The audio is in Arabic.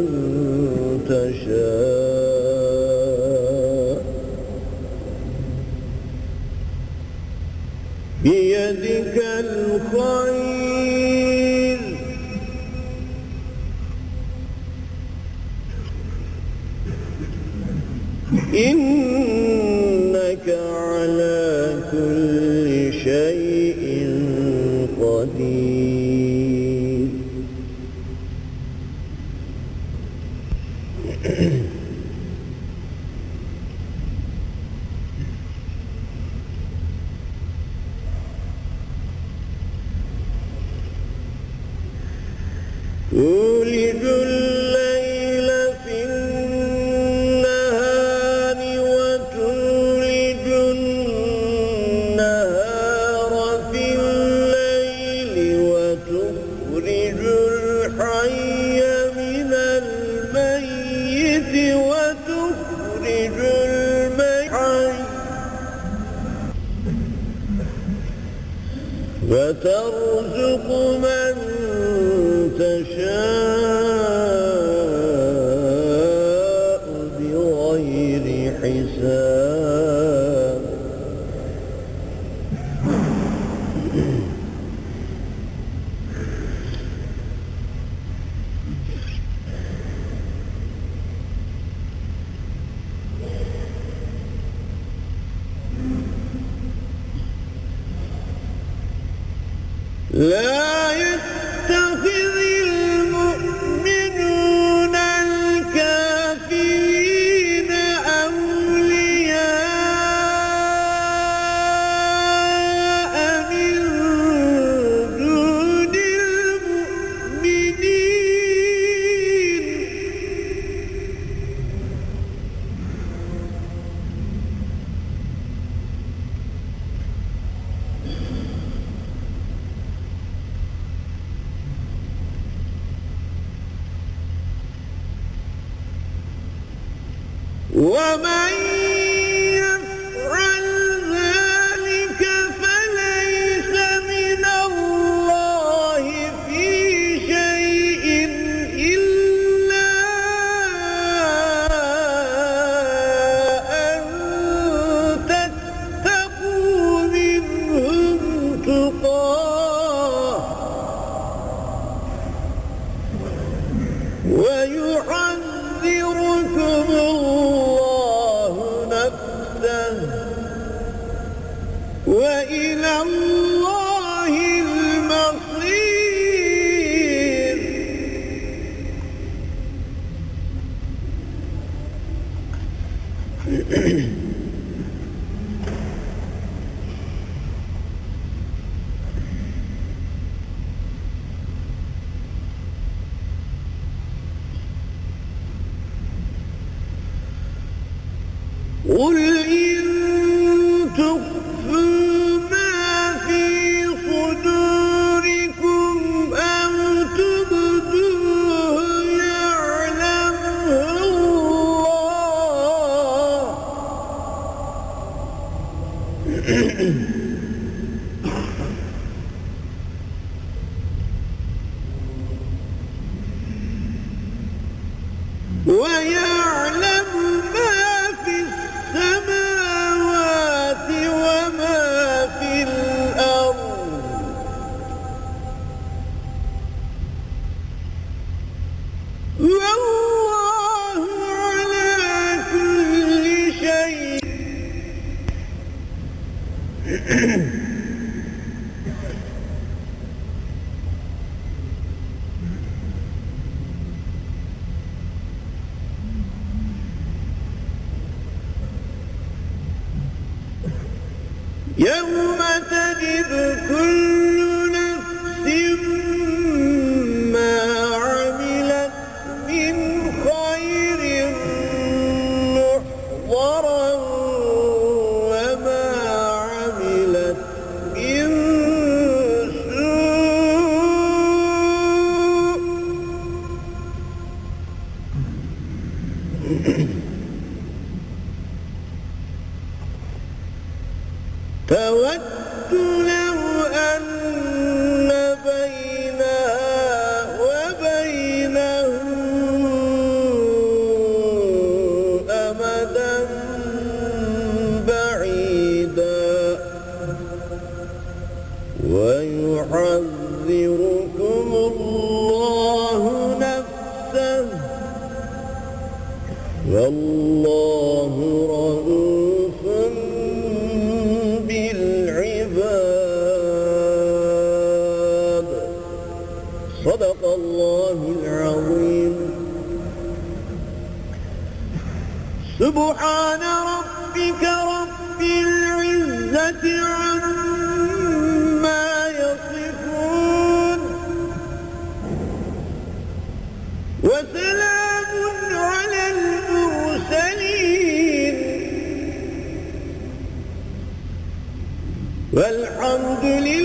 من تشاء. بيدك الخير. إنك وترزق من تشاء. ومن mm يوم تجد كل ويحذركم الله نفسه. والله رؤوف بالعباد. صدق الله العظيم. سبحان ربك رب العزة عما والحمد